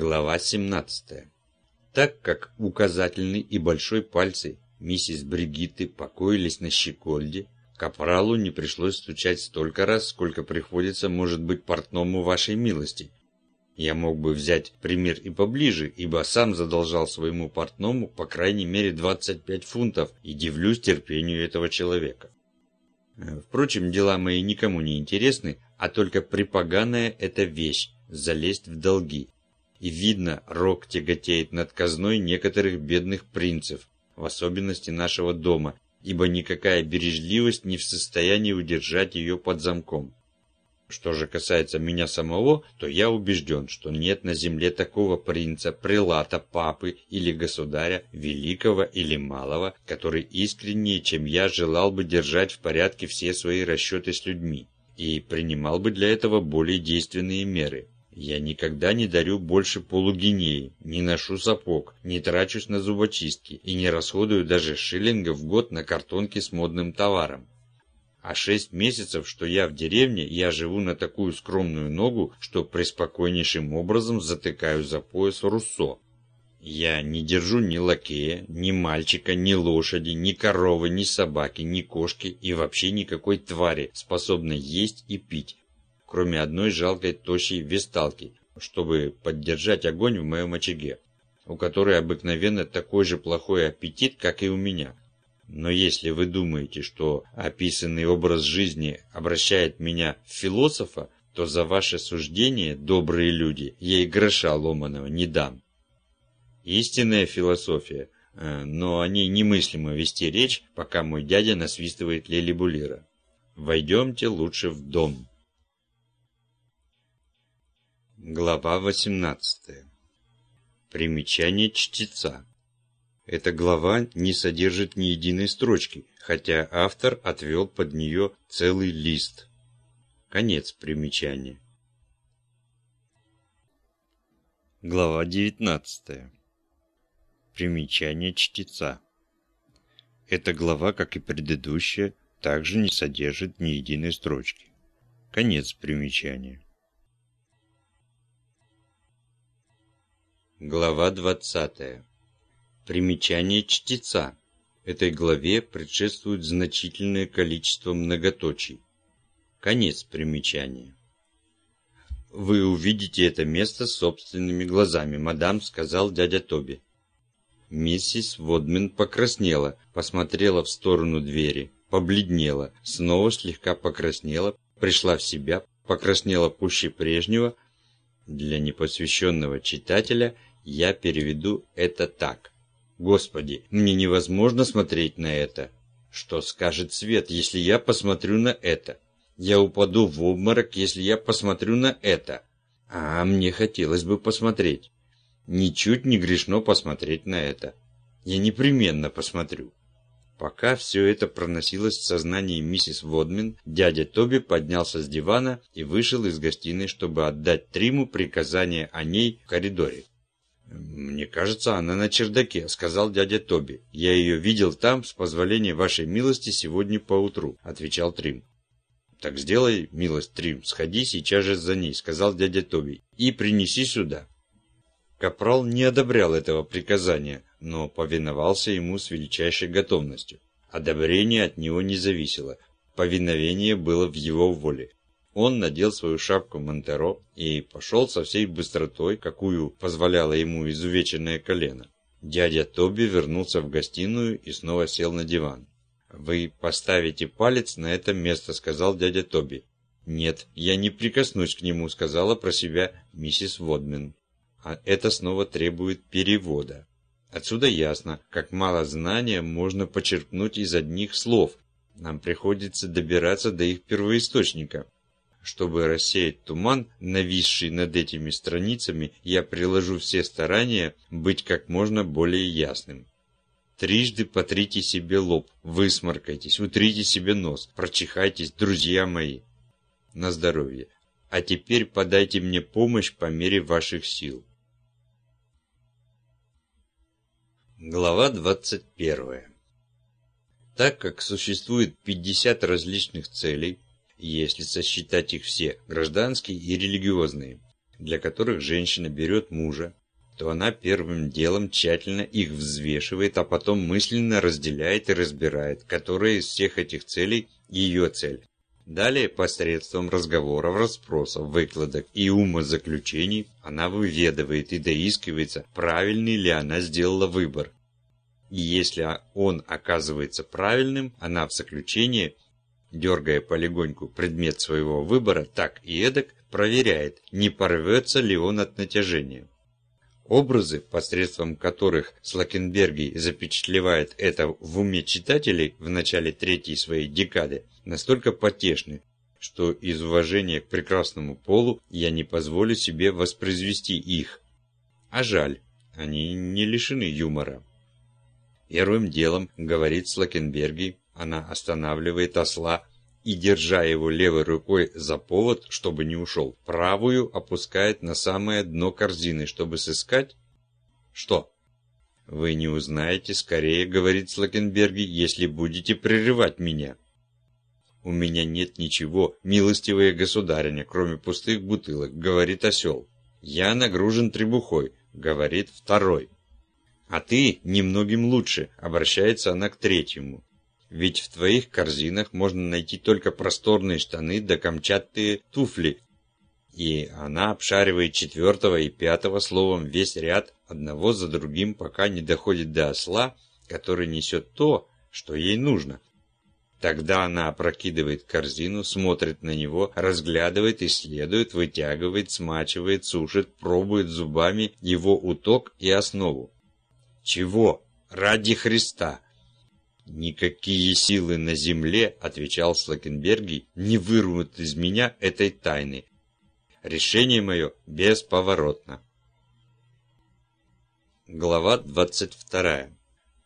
Глава 17. Так как указательный и большой пальцы миссис Бригитты покоились на щекольде, капралу не пришлось стучать столько раз, сколько приходится, может быть, портному вашей милости. Я мог бы взять пример и поближе, ибо сам задолжал своему портному по крайней мере 25 фунтов и дивлюсь терпению этого человека. Впрочем, дела мои никому не интересны, а только припоганая эта вещь – залезть в долги и видно, рок тяготеет над казной некоторых бедных принцев, в особенности нашего дома, ибо никакая бережливость не в состоянии удержать ее под замком. Что же касается меня самого, то я убежден, что нет на земле такого принца, прилата, папы или государя, великого или малого, который искреннее, чем я, желал бы держать в порядке все свои расчеты с людьми и принимал бы для этого более действенные меры. Я никогда не дарю больше полугинеи, не ношу сапог, не трачусь на зубочистки и не расходую даже шиллинга в год на картонки с модным товаром. А шесть месяцев, что я в деревне, я живу на такую скромную ногу, что преспокойнейшим образом затыкаю за пояс Руссо. Я не держу ни лакея, ни мальчика, ни лошади, ни коровы, ни собаки, ни кошки и вообще никакой твари, способной есть и пить, кроме одной жалкой тощей весталки, чтобы поддержать огонь в моем очаге, у которой обыкновенно такой же плохой аппетит, как и у меня. Но если вы думаете, что описанный образ жизни обращает меня в философа, то за ваше суждение, добрые люди, я и гроша ломаного не дам. Истинная философия, э, но о ней немыслимо вести речь, пока мой дядя насвистывает Лели Булира. Войдемте лучше в дом. Глава 18. Примечание чтеца. Эта глава не содержит ни единой строчки, хотя автор отвел под нее целый лист. Конец примечания. Глава 19. Примечание чтеца. Эта глава, как и предыдущая, также не содержит ни единой строчки. Конец примечания. Глава 20. Примечание чтеца. Этой главе предшествует значительное количество многоточий. Конец примечания. «Вы увидите это место собственными глазами, мадам», — сказал дядя Тоби. Миссис Водмен покраснела, посмотрела в сторону двери, побледнела, снова слегка покраснела, пришла в себя, покраснела пуще прежнего. Для непосвященного читателя – я переведу это так. Господи, мне невозможно смотреть на это. Что скажет Свет, если я посмотрю на это? Я упаду в обморок, если я посмотрю на это. А мне хотелось бы посмотреть. Ничуть не грешно посмотреть на это. Я непременно посмотрю. Пока все это проносилось в сознании миссис Водмен, дядя Тоби поднялся с дивана и вышел из гостиной, чтобы отдать Триму приказание о ней в коридоре. «Мне кажется, она на чердаке», — сказал дядя Тоби. «Я ее видел там, с позволения вашей милости, сегодня поутру», — отвечал Трим. «Так сделай, милость Трим, сходи сейчас же за ней», — сказал дядя Тоби, — «и принеси сюда». Капрал не одобрял этого приказания, но повиновался ему с величайшей готовностью. Одобрение от него не зависело, повиновение было в его воле. Он надел свою шапку Монтеро и пошел со всей быстротой, какую позволяло ему изувеченное колено. Дядя Тоби вернулся в гостиную и снова сел на диван. «Вы поставите палец на это место», — сказал дядя Тоби. «Нет, я не прикоснусь к нему», — сказала про себя миссис Водмен. А это снова требует перевода. Отсюда ясно, как мало знания можно почерпнуть из одних слов. Нам приходится добираться до их первоисточника. Чтобы рассеять туман, нависший над этими страницами, я приложу все старания быть как можно более ясным. Трижды потрите себе лоб, высморкайтесь, утрите себе нос, прочихайтесь, друзья мои. На здоровье. А теперь подайте мне помощь по мере ваших сил. Глава 21. Так как существует 50 различных целей, если сосчитать их все, гражданские и религиозные. для которых женщина берет мужа, то она первым делом тщательно их взвешивает, а потом мысленно разделяет и разбирает, которая из всех этих целей ее цель. Далее, посредством разговоров, расспросов, выкладок и умозаключений, она выведывает и доискивается, правильный ли она сделала выбор. И если он оказывается правильным, она в заключение, дергая полегоньку предмет своего выбора так и эдак, проверяет, не порвется ли он от натяжения. Образы, посредством которых Слакенберги запечатлевает это в уме читателей в начале третьей своей декады, настолько потешны, что из уважения к прекрасному полу я не позволю себе воспроизвести их. А жаль, они не лишены юмора. Первым делом, говорит Слакенберги, она останавливает осла и, держа его левой рукой за повод, чтобы не ушел, правую опускает на самое дно корзины, чтобы сыскать... Что? Вы не узнаете, скорее, говорит Слакенберги, если будете прерывать меня. У меня нет ничего, милостивая государиня, кроме пустых бутылок, говорит осел. Я нагружен требухой, говорит второй. А ты немногим лучше, обращается она к третьему. Ведь в твоих корзинах можно найти только просторные штаны да камчатые туфли. И она обшаривает четвертого и пятого словом весь ряд, одного за другим, пока не доходит до осла, который несет то, что ей нужно. Тогда она опрокидывает корзину, смотрит на него, разглядывает, исследует, вытягивает, смачивает, сушит, пробует зубами его уток и основу. Чего? Ради Христа! «Никакие силы на земле, — отвечал Слакенберги, — не вырвут из меня этой тайны. Решение мое бесповоротно». Глава 22.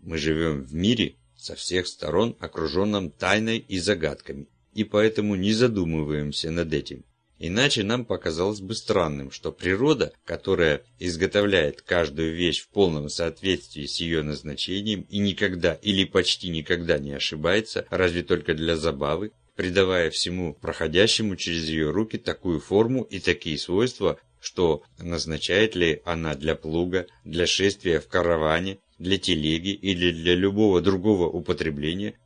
Мы живем в мире, со всех сторон окруженном тайной и загадками, и поэтому не задумываемся над этим. Иначе нам показалось бы странным, что природа, которая изготовляет каждую вещь в полном соответствии с ее назначением и никогда или почти никогда не ошибается, разве только для забавы, придавая всему проходящему через ее руки такую форму и такие свойства, что назначает ли она для плуга, для шествия в караване, для телеги или для любого другого употребления,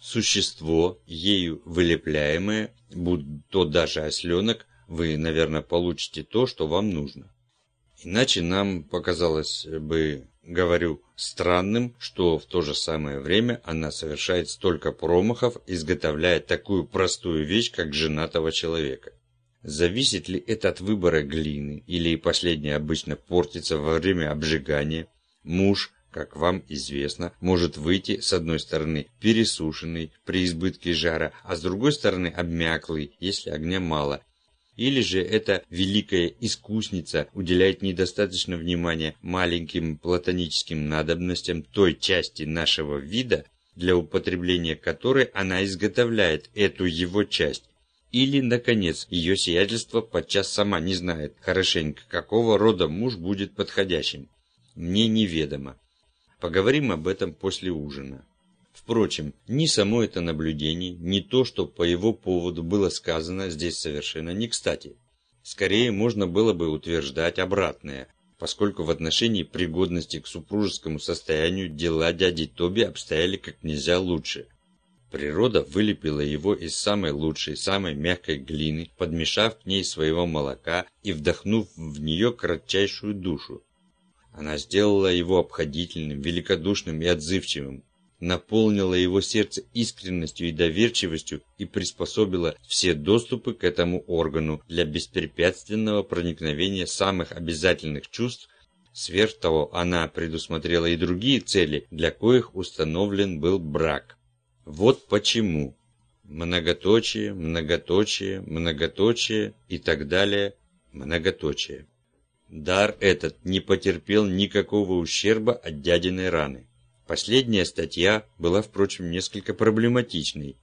существо, ею вылепляемое, будь то даже осленок, вы, наверное, получите то, что вам нужно. Иначе нам показалось бы, говорю, странным, что в то же самое время она совершает столько промахов, изготовляя такую простую вещь, как женатого человека. Зависит ли это от выбора глины, или последняя обычно портится во время обжигания? Муж, как вам известно, может выйти с одной стороны пересушенный при избытке жара, а с другой стороны обмяклый, если огня мало. Или же эта великая искусница уделяет недостаточно внимания маленьким платоническим надобностям той части нашего вида, для употребления которой она изготовляет эту его часть. Или, наконец, ее сиятельство подчас сама не знает хорошенько, какого рода муж будет подходящим. Мне неведомо. Поговорим об этом после ужина. Впрочем, ни само это наблюдение, ни то, что по его поводу было сказано, здесь совершенно не кстати. Скорее, можно было бы утверждать обратное, поскольку в отношении пригодности к супружескому состоянию дела дяди Тоби обстояли как нельзя лучше. Природа вылепила его из самой лучшей, самой мягкой глины, подмешав к ней своего молока и вдохнув в нее кратчайшую душу. Она сделала его обходительным, великодушным и отзывчивым, наполнила его сердце искренностью и доверчивостью и приспособила все доступы к этому органу для беспрепятственного проникновения самых обязательных чувств. Сверх того, она предусмотрела и другие цели, для коих установлен был брак. Вот почему. Многоточие, многоточие, многоточие и так далее, многоточие. Дар этот не потерпел никакого ущерба от дядиной раны. Последняя статья была, впрочем, несколько проблематичной.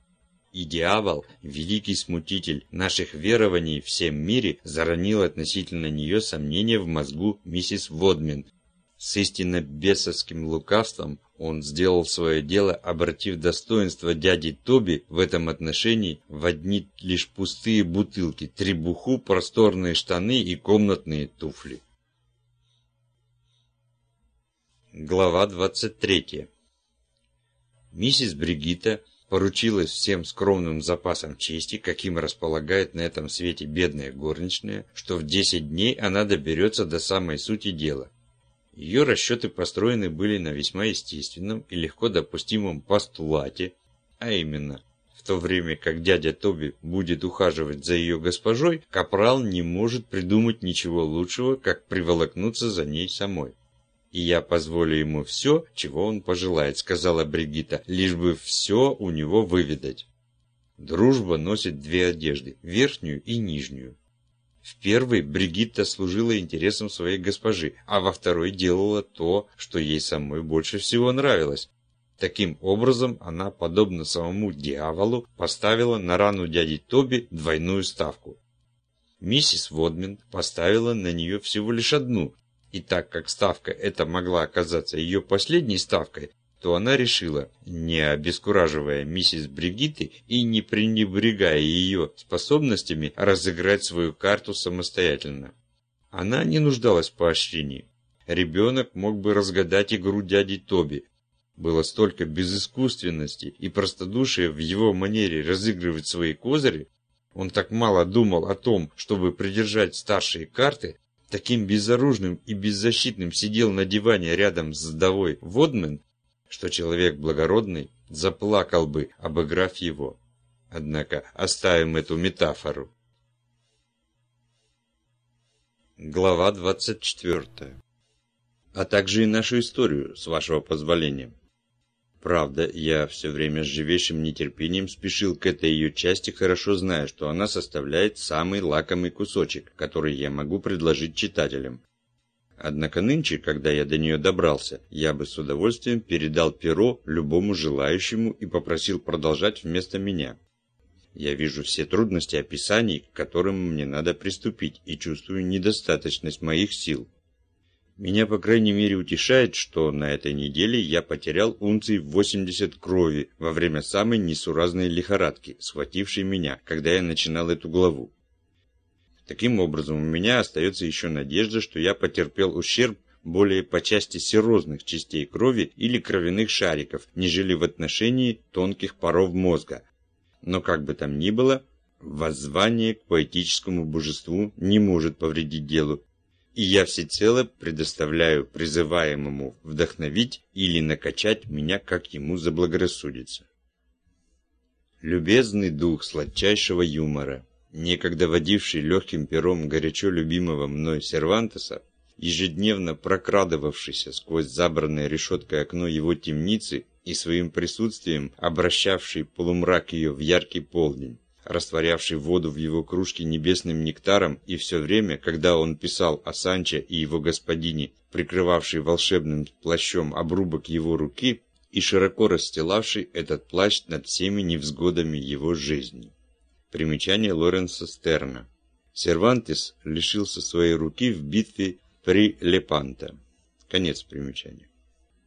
И дьявол, великий смутитель наших верований всем мире, заронил относительно нее сомнения в мозгу миссис Водмен. С истинно бесовским лукавством он сделал свое дело, обратив достоинство дяди Тоби в этом отношении в одни лишь пустые бутылки, требуху, просторные штаны и комнатные туфли. Глава 23 Миссис Бригитта поручилась всем скромным запасом чести, каким располагает на этом свете бедная горничная, что в 10 дней она доберется до самой сути дела. Ее расчеты построены были на весьма естественном и легко допустимом постулате, а именно, в то время как дядя Тоби будет ухаживать за ее госпожой, Капрал не может придумать ничего лучшего, как приволокнуться за ней самой. «И я позволю ему все, чего он пожелает», — сказала Бригита, — «лишь бы все у него выведать». Дружба носит две одежды – верхнюю и нижнюю. В первой Бригитта служила интересам своей госпожи, а во второй делала то, что ей самой больше всего нравилось. Таким образом, она, подобно самому дьяволу, поставила на рану дяди Тоби двойную ставку. Миссис Водмен поставила на нее всего лишь одну, и так как ставка эта могла оказаться ее последней ставкой, то она решила, не обескураживая миссис Бригитты и не пренебрегая ее способностями, разыграть свою карту самостоятельно. Она не нуждалась в поощрении. Ребенок мог бы разгадать игру дяди Тоби. Было столько безыскусственности и простодушия в его манере разыгрывать свои козыри, он так мало думал о том, чтобы придержать старшие карты, таким безоружным и беззащитным сидел на диване рядом с вдовой Водмен, что человек благородный заплакал бы, обыграв его. Однако оставим эту метафору. Глава 24. А также и нашу историю, с вашего позволения. Правда, я все время с живейшим нетерпением спешил к этой ее части, хорошо зная, что она составляет самый лакомый кусочек, который я могу предложить читателям. Однако нынче, когда я до нее добрался, я бы с удовольствием передал перо любому желающему и попросил продолжать вместо меня. Я вижу все трудности описаний, к которым мне надо приступить, и чувствую недостаточность моих сил. Меня, по крайней мере, утешает, что на этой неделе я потерял унций 80 крови во время самой несуразной лихорадки, схватившей меня, когда я начинал эту главу. Таким образом, у меня остается еще надежда, что я потерпел ущерб более по части серозных частей крови или кровяных шариков, нежели в отношении тонких паров мозга. Но как бы там ни было, воззвание к поэтическому божеству не может повредить делу, и я всецело предоставляю призываемому вдохновить или накачать меня, как ему заблагорассудится. Любезный дух сладчайшего юмора, некогда водивший легким пером горячо любимого мной Сервантеса, ежедневно прокрадывавшийся сквозь забранное решеткой окно его темницы и своим присутствием обращавший полумрак ее в яркий полдень, растворявший воду в его кружке небесным нектаром и все время, когда он писал о Санче и его господине, прикрывавший волшебным плащом обрубок его руки и широко расстилавший этот плащ над всеми невзгодами его жизни. Примечание Лоренса Стерна. Сервантес лишился своей руки в битве при Лепанто. Конец примечания.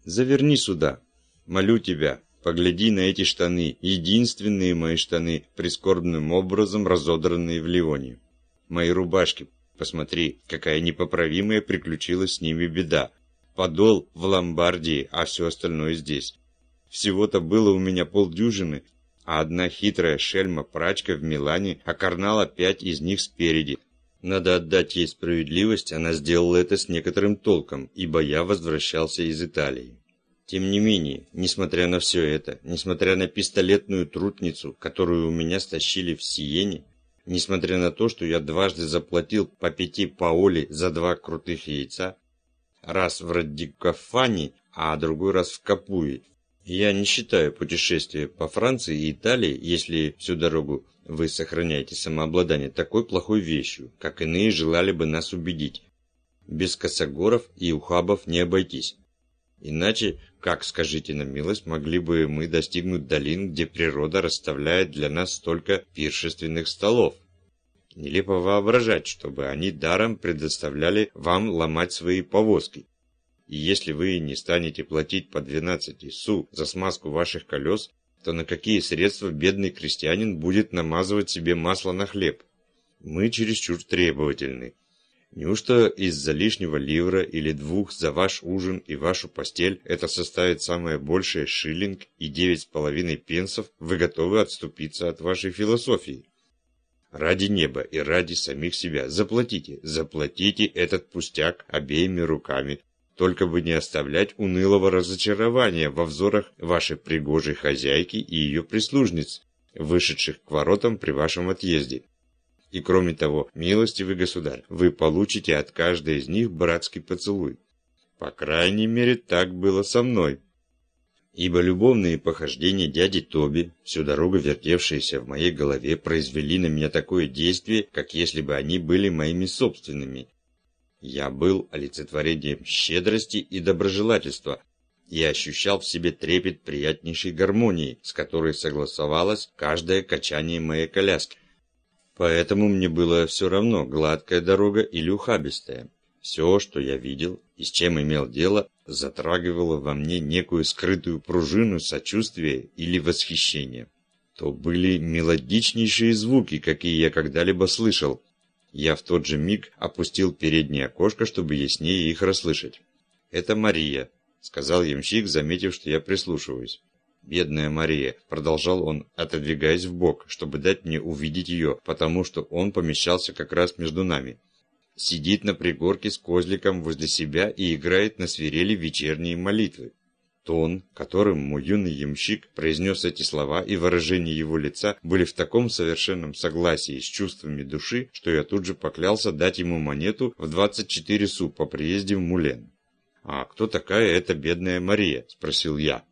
«Заверни сюда. Молю тебя, погляди на эти штаны, единственные мои штаны, прискорбным образом разодранные в Ливоне. Мои рубашки, посмотри, какая непоправимая приключилась с ними беда. Подол в Ломбардии, а все остальное здесь. Всего-то было у меня полдюжины, а одна хитрая шельма-прачка в Милане окарнала пять из них спереди. Надо отдать ей справедливость, она сделала это с некоторым толком, ибо я возвращался из Италии. Тем не менее, несмотря на все это, несмотря на пистолетную трутницу, которую у меня стащили в Сиене, несмотря на то, что я дважды заплатил по пяти паоли за два крутых яйца, раз в Радикофане, а другой раз в Капуе, я не считаю путешествие по Франции и Италии, если всю дорогу вы сохраняете самообладание, такой плохой вещью, как иные желали бы нас убедить. Без косогоров и ухабов не обойтись. Иначе, как, скажите на милость, могли бы мы достигнуть долин, где природа расставляет для нас столько пиршественных столов? Нелепо воображать, чтобы они даром предоставляли вам ломать свои повозки. И если вы не станете платить по 12 су за смазку ваших колес, то на какие средства бедный крестьянин будет намазывать себе масло на хлеб? Мы чересчур требовательны. Неужто из-за лишнего ливра или двух за ваш ужин и вашу постель это составит самое большее шиллинг и девять с половиной пенсов, вы готовы отступиться от вашей философии? Ради неба и ради самих себя заплатите, заплатите этот пустяк обеими руками, только бы не оставлять унылого разочарования во взорах вашей пригожей хозяйки и ее прислужниц, вышедших к воротам при вашем отъезде. И кроме того, милостивый государь, вы получите от каждой из них братский поцелуй. По крайней мере, так было со мной. Ибо любовные похождения дяди Тоби, всю дорогу вертевшиеся в моей голове, произвели на меня такое действие, как если бы они были моими собственными. Я был олицетворением щедрости и доброжелательства, и ощущал в себе трепет приятнейшей гармонии, с которой согласовалось каждое качание моей коляски. Поэтому мне было все равно, гладкая дорога или ухабистая. Все, что я видел и с чем имел дело, затрагивало во мне некую скрытую пружину сочувствия или восхищения. То были мелодичнейшие звуки, какие я когда-либо слышал. Я в тот же миг опустил переднее окошко, чтобы яснее их расслышать. «Это Мария», — сказал ямщик, заметив, что я прислушиваюсь. «Бедная Мария», — продолжал он, отодвигаясь в бок, чтобы дать мне увидеть ее, потому что он помещался как раз между нами. Сидит на пригорке с козликом возле себя и играет на свирели вечерние молитвы. Тон, которым мой юный ямщик произнес эти слова и выражение его лица были в таком совершенном согласии с чувствами души, что я тут же поклялся дать ему монету в 24 су по приезде в Мулен. «А кто такая эта бедная Мария?» – спросил я.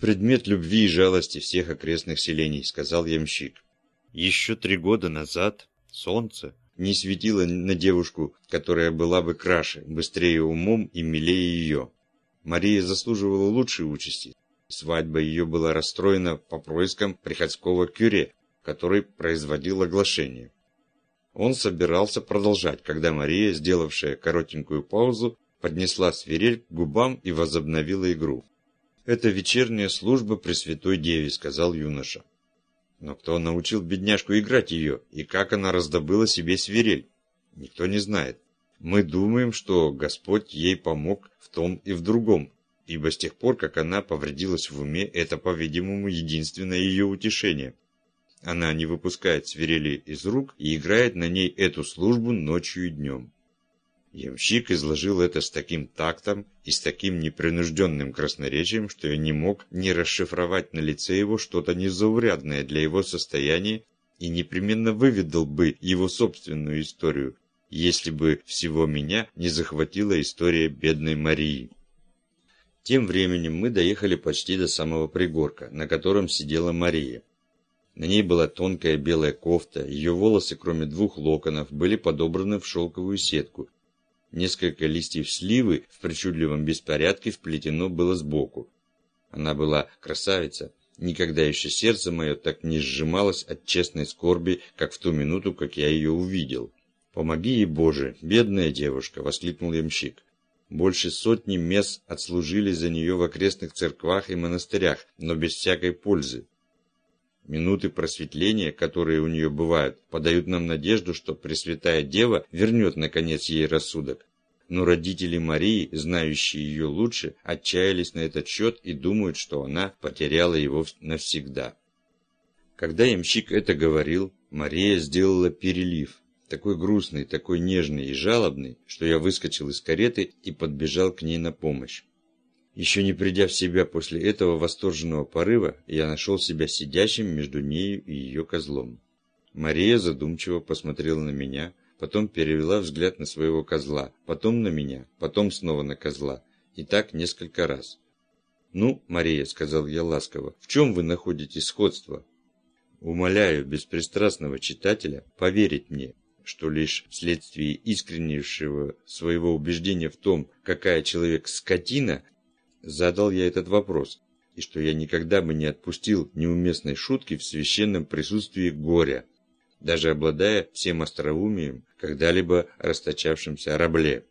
«Предмет любви и жалости всех окрестных селений», — сказал ямщик. Еще три года назад солнце не светило на девушку, которая была бы краше, быстрее умом и милее ее. Мария заслуживала лучшей участи. Свадьба ее была расстроена по проискам приходского кюре, который производил оглашение. Он собирался продолжать, когда Мария, сделавшая коротенькую паузу, поднесла свирель к губам и возобновила игру. «Это вечерняя служба Пресвятой Деве», — сказал юноша. Но кто научил бедняжку играть ее, и как она раздобыла себе свирель? Никто не знает. Мы думаем, что Господь ей помог в том и в другом, ибо с тех пор, как она повредилась в уме, это, по-видимому, единственное ее утешение. Она не выпускает свирели из рук и играет на ней эту службу ночью и днем. Ямщик изложил это с таким тактом и с таким непринужденным красноречием, что я не мог не расшифровать на лице его что-то незаурядное для его состояния и непременно выведал бы его собственную историю, если бы всего меня не захватила история бедной Марии. Тем временем мы доехали почти до самого пригорка, на котором сидела Мария. На ней была тонкая белая кофта, ее волосы, кроме двух локонов, были подобраны в шелковую сетку, Несколько листьев сливы в причудливом беспорядке вплетено было сбоку. Она была красавица. Никогда еще сердце мое так не сжималось от честной скорби, как в ту минуту, как я ее увидел. «Помоги ей, Боже, бедная девушка!» — воскликнул ямщик. Больше сотни мес отслужили за нее в окрестных церквах и монастырях, но без всякой пользы. Минуты просветления, которые у нее бывают, подают нам надежду, что Пресвятая Дева вернет, наконец, ей рассудок. Но родители Марии, знающие ее лучше, отчаялись на этот счет и думают, что она потеряла его навсегда. Когда ямщик это говорил, Мария сделала перелив, такой грустный, такой нежный и жалобный, что я выскочил из кареты и подбежал к ней на помощь. Еще не придя в себя после этого восторженного порыва, я нашел себя сидящим между нею и ее козлом. Мария задумчиво посмотрела на меня, потом перевела взгляд на своего козла, потом на меня, потом снова на козла. И так несколько раз. «Ну, Мария», — сказал я ласково, — «в чем вы находите сходство?» Умоляю беспристрастного читателя поверить мне, что лишь вследствие искреннейшего своего убеждения в том, какая человек скотина, Задал я этот вопрос, и что я никогда бы не отпустил неуместной шутки в священном присутствии горя, даже обладая всем остроумием, когда-либо расточавшимся рабле.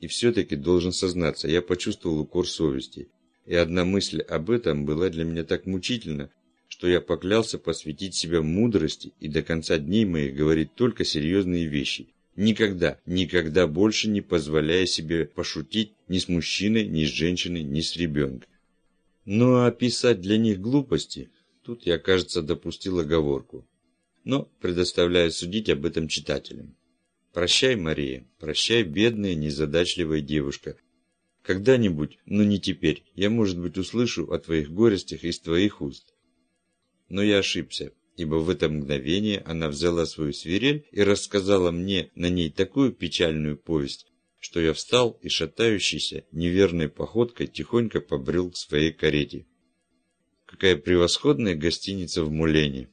И все-таки должен сознаться, я почувствовал укор совести. И одна мысль об этом была для меня так мучительна, что я поклялся посвятить себя мудрости и до конца дней моих говорить только серьезные вещи. Никогда, никогда больше не позволяя себе пошутить ни с мужчиной, ни с женщиной, ни с ребенком. Ну а писать для них глупости, тут я, кажется, допустил оговорку. Но предоставляю судить об этом читателям. Прощай, Мария, прощай, бедная, незадачливая девушка. Когда-нибудь, но не теперь, я, может быть, услышу о твоих горестях из твоих уст. Но я ошибся, ибо в это мгновение она взяла свою свирель и рассказала мне на ней такую печальную повесть, что я встал и шатающийся, неверной походкой тихонько побрел к своей карете. Какая превосходная гостиница в Мулене!